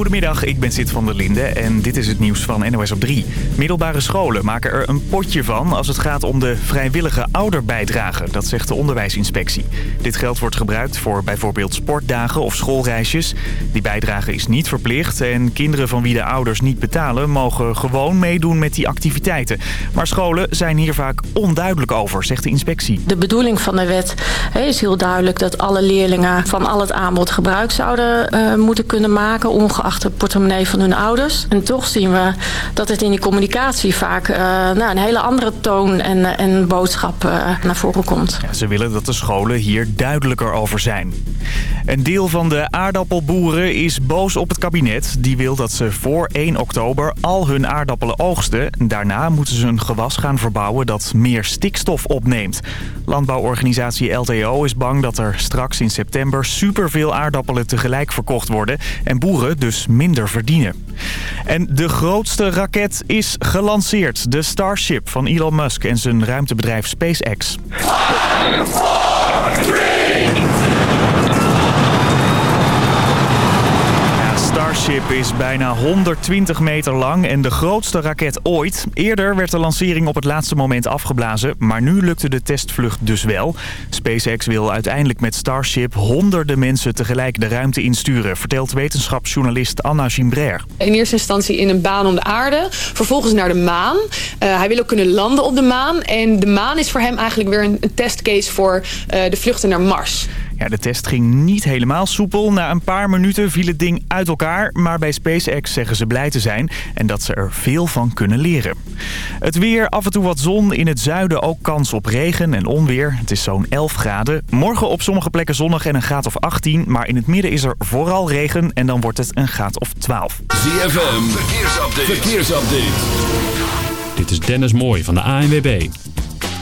Goedemiddag, ik ben Sid van der Linde en dit is het nieuws van NOS op 3. Middelbare scholen maken er een potje van als het gaat om de vrijwillige ouderbijdrage. Dat zegt de onderwijsinspectie. Dit geld wordt gebruikt voor bijvoorbeeld sportdagen of schoolreisjes. Die bijdrage is niet verplicht en kinderen van wie de ouders niet betalen... mogen gewoon meedoen met die activiteiten. Maar scholen zijn hier vaak onduidelijk over, zegt de inspectie. De bedoeling van de wet is heel duidelijk dat alle leerlingen van al het aanbod gebruik zouden uh, moeten kunnen maken, ongeacht de portemonnee van hun ouders. En toch zien we dat het in die communicatie vaak uh, nou, een hele andere toon en, en boodschap uh, naar voren komt. Ja, ze willen dat de scholen hier duidelijker over zijn. Een deel van de aardappelboeren is boos op het kabinet. Die wil dat ze voor 1 oktober al hun aardappelen oogsten. Daarna moeten ze een gewas gaan verbouwen dat meer stikstof opneemt. Landbouworganisatie LTO is bang dat er straks in september superveel aardappelen tegelijk verkocht worden en boeren dus minder verdienen. En de grootste raket is gelanceerd. De Starship van Elon Musk en zijn ruimtebedrijf SpaceX. Starship is bijna 120 meter lang en de grootste raket ooit. Eerder werd de lancering op het laatste moment afgeblazen, maar nu lukte de testvlucht dus wel. SpaceX wil uiteindelijk met Starship honderden mensen tegelijk de ruimte insturen, vertelt wetenschapsjournalist Anna Gimbraire. In eerste instantie in een baan om de aarde, vervolgens naar de maan. Uh, hij wil ook kunnen landen op de maan en de maan is voor hem eigenlijk weer een testcase voor uh, de vluchten naar Mars. Ja, de test ging niet helemaal soepel. Na een paar minuten viel het ding uit elkaar. Maar bij SpaceX zeggen ze blij te zijn en dat ze er veel van kunnen leren. Het weer, af en toe wat zon. In het zuiden ook kans op regen en onweer. Het is zo'n 11 graden. Morgen op sommige plekken zonnig en een graad of 18. Maar in het midden is er vooral regen en dan wordt het een graad of 12. ZFM, verkeersupdate. verkeersupdate. Dit is Dennis Mooij van de ANWB.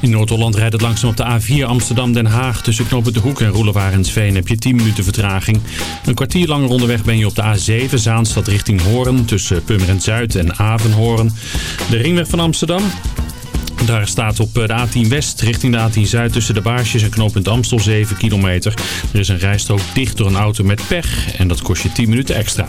In Noord-Holland rijdt het langzaam op de A4 Amsterdam-Den Haag. Tussen knopen de Hoek en Roelewarensveen heb je 10 minuten vertraging. Een kwartier langer onderweg ben je op de A7 Zaanstad richting Hoorn. Tussen Purmerend Zuid en Avenhoorn. De ringweg van Amsterdam. Daar staat op de A10 West richting de A10 Zuid tussen de Baarsjes en knooppunt Amstel 7 kilometer. Er is een rijstrook dicht door een auto met pech en dat kost je 10 minuten extra.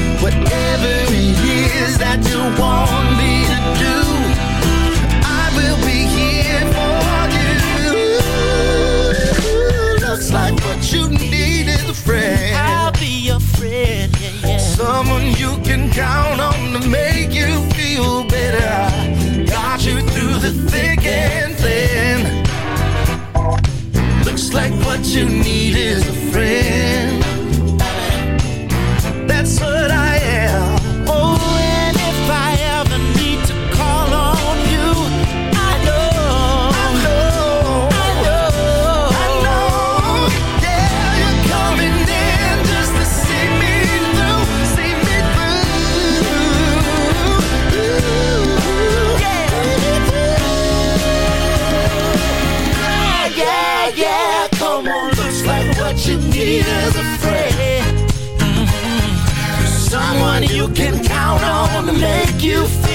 Whatever it is that you want me to do, I will be here for you. Looks like what you need is a friend. I'll be your friend. Someone you can count on to make you feel better. Got you through the thick and thin. Looks like what you need is a friend. That's what I you feel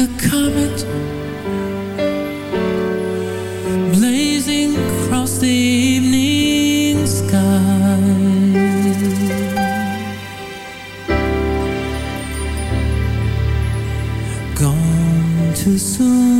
a comet blazing across the evening sky. Gone too soon.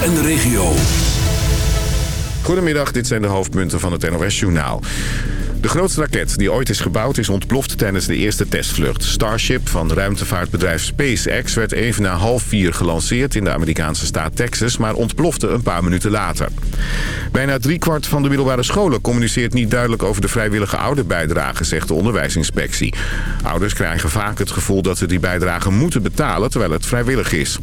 En de regio. Goedemiddag, dit zijn de hoofdpunten van het NOS-journaal. De grootste raket die ooit is gebouwd is ontploft tijdens de eerste testvlucht. Starship van ruimtevaartbedrijf SpaceX werd even na half vier gelanceerd in de Amerikaanse staat Texas... maar ontplofte een paar minuten later. Bijna driekwart van de middelbare scholen communiceert niet duidelijk over de vrijwillige ouderbijdrage, zegt de onderwijsinspectie. Ouders krijgen vaak het gevoel dat ze die bijdrage moeten betalen terwijl het vrijwillig is.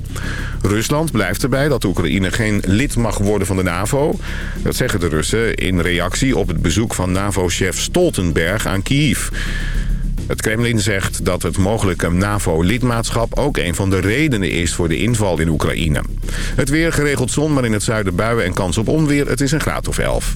Rusland blijft erbij dat Oekraïne geen lid mag worden van de NAVO. Dat zeggen de Russen in reactie op het bezoek van NAVO-chef Stoltenberg aan Kiev. Het Kremlin zegt dat het mogelijke NAVO-lidmaatschap ook een van de redenen is voor de inval in Oekraïne. Het weer geregeld zon, maar in het zuiden buien en kans op onweer. Het is een graad of 11.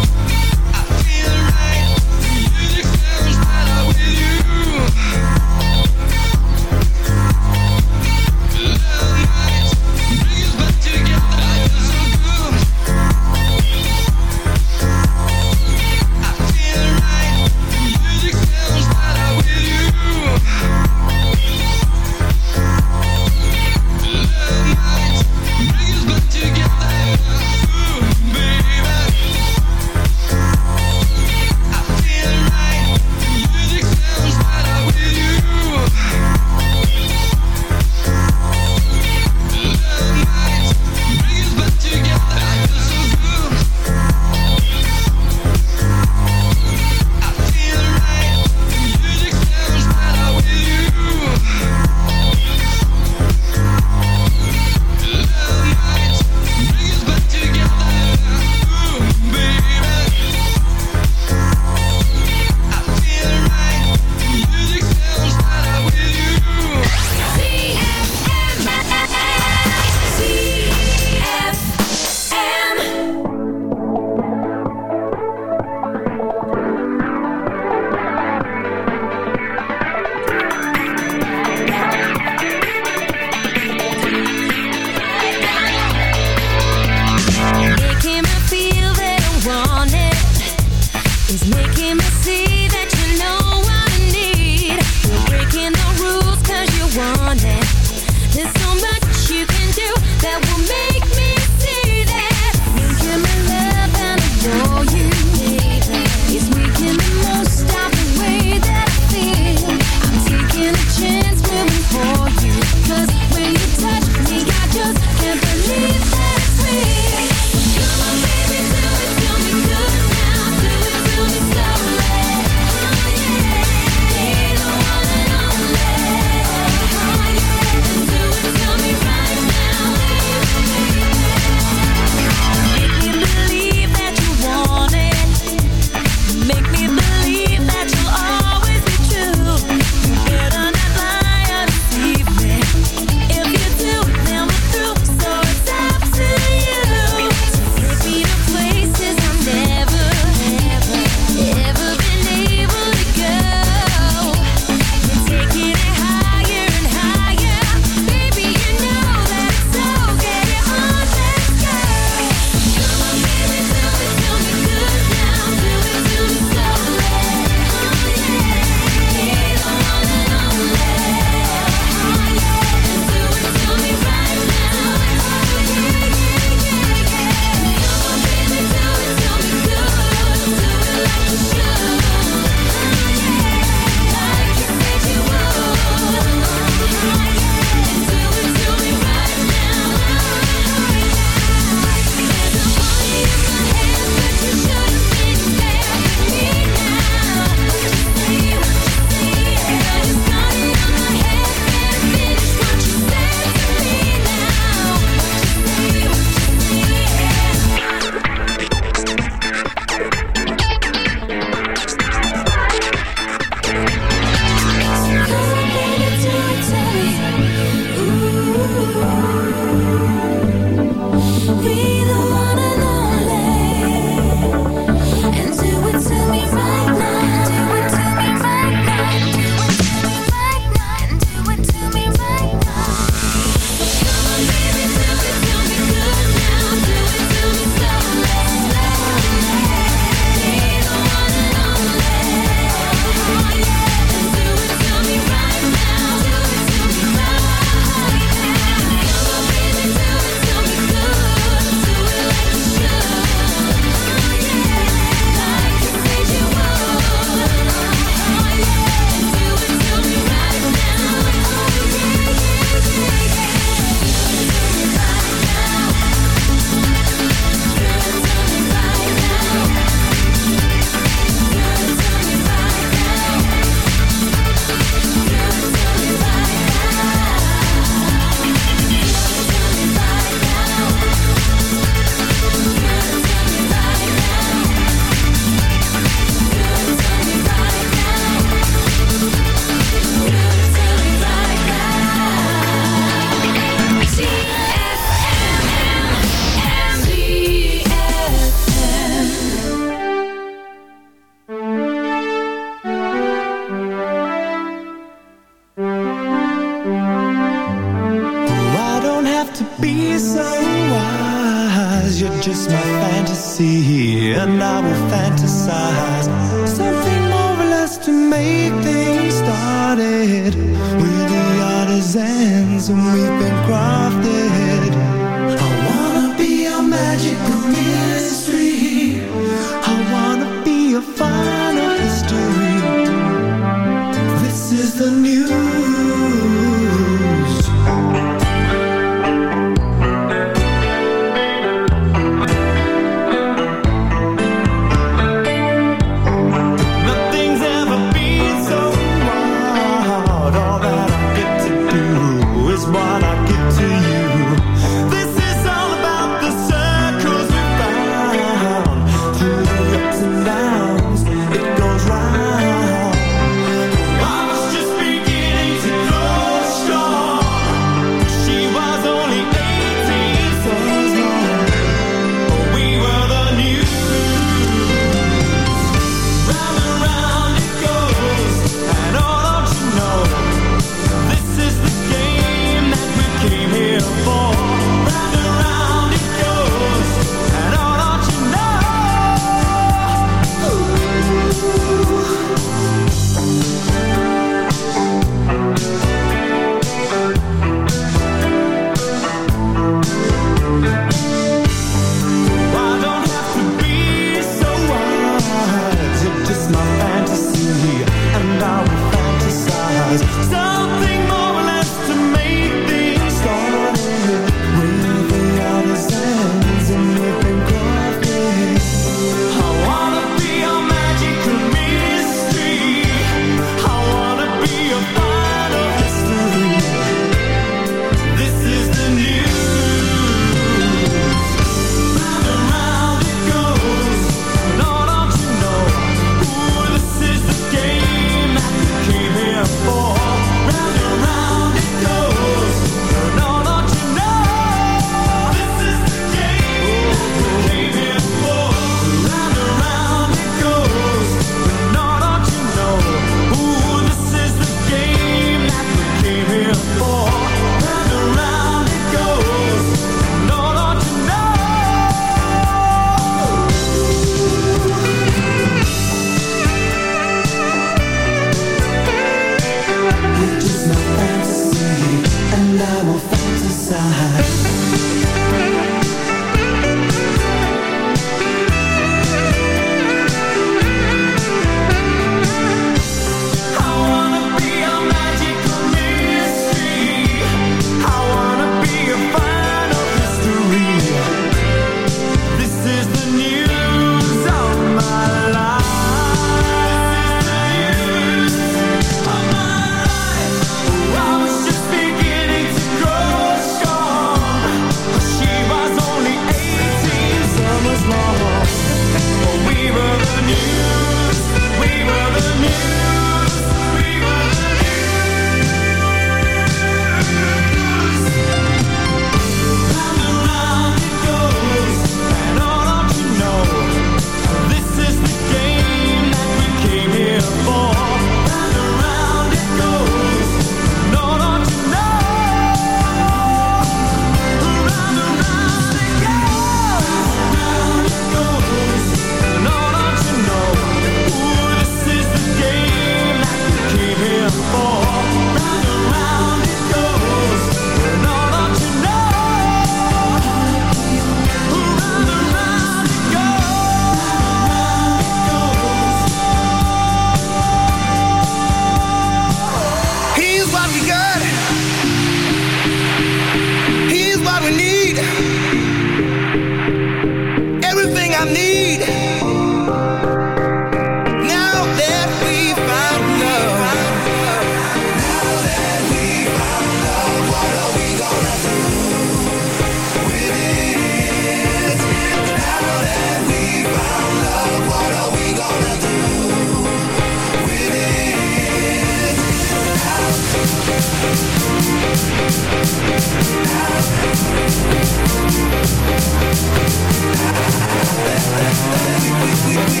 We, we, we,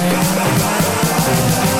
we,